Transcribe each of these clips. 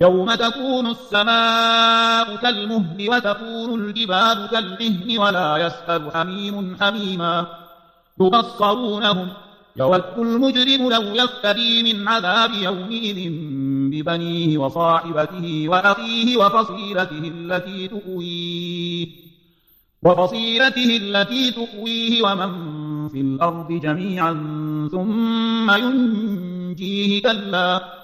يوم تكون السماء كالمهل وتكون الجبال كالعهن ولا يسأل حميم حميما. يبصرونهم يود المجرم لو يفتدي من عذاب يومئذ ببنيه وصاحبته وأخيه وفصيلته التي تؤويه. وفصيلته التي تؤويه ومن في الأرض جميعا ثم ينجيه كلا.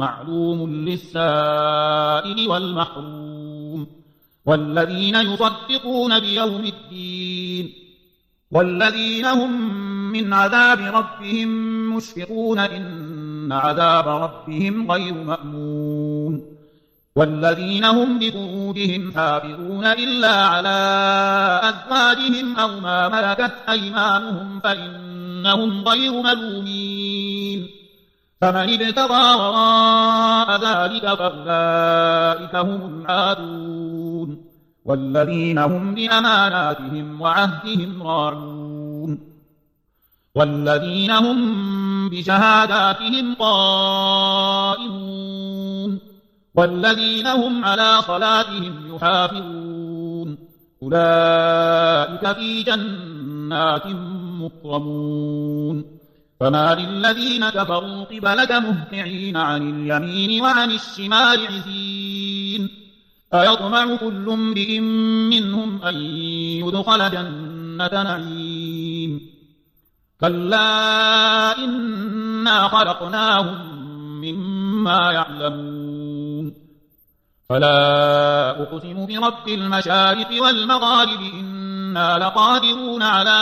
معلوم للسائل والمحروم والذين يصدقون بيوم الدين والذين هم من عذاب ربهم مشفقون إن عذاب ربهم غير مأمون والذين هم بفروجهم حافظون إلا على أزواجهم أو ما ملكت أيمانهم فإنهم غير ملومين فمن ابتغى وراء ذلك فأولئك هم العادون. والذين هم لأماناتهم وعهدهم راعون. والذين هم بشهاداتهم قائمون. والذين هم على صلاتهم يحافظون. أولئك في جنات مكرمون. فما للذين كفروا قبلك مهتعين عن اليمين وعن الشمال عزين أيطمع كل امرئ منهم أن يدخل جنة نعيم. كلا إنا خلقناهم مما يعلمون. فلا أقسم برب المشارق والمغارب إنا لقادرون على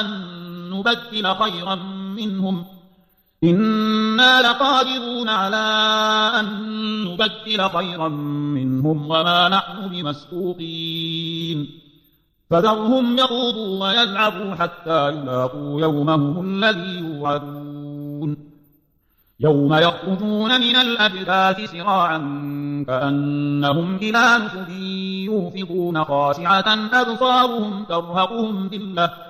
أن نبدل خيرا منهم. إنا لقادرون على أن نبدل خيرا منهم وما نحن بمسبوقين. فذرهم يخوضوا ويلعبوا حتى يلاقوا يومهم الذي يوعدون. يوم يخرجون من الأجداث سراعا كأنهم إلى نسل يوفقون خاشعة أبصارهم ترهقهم ذلة.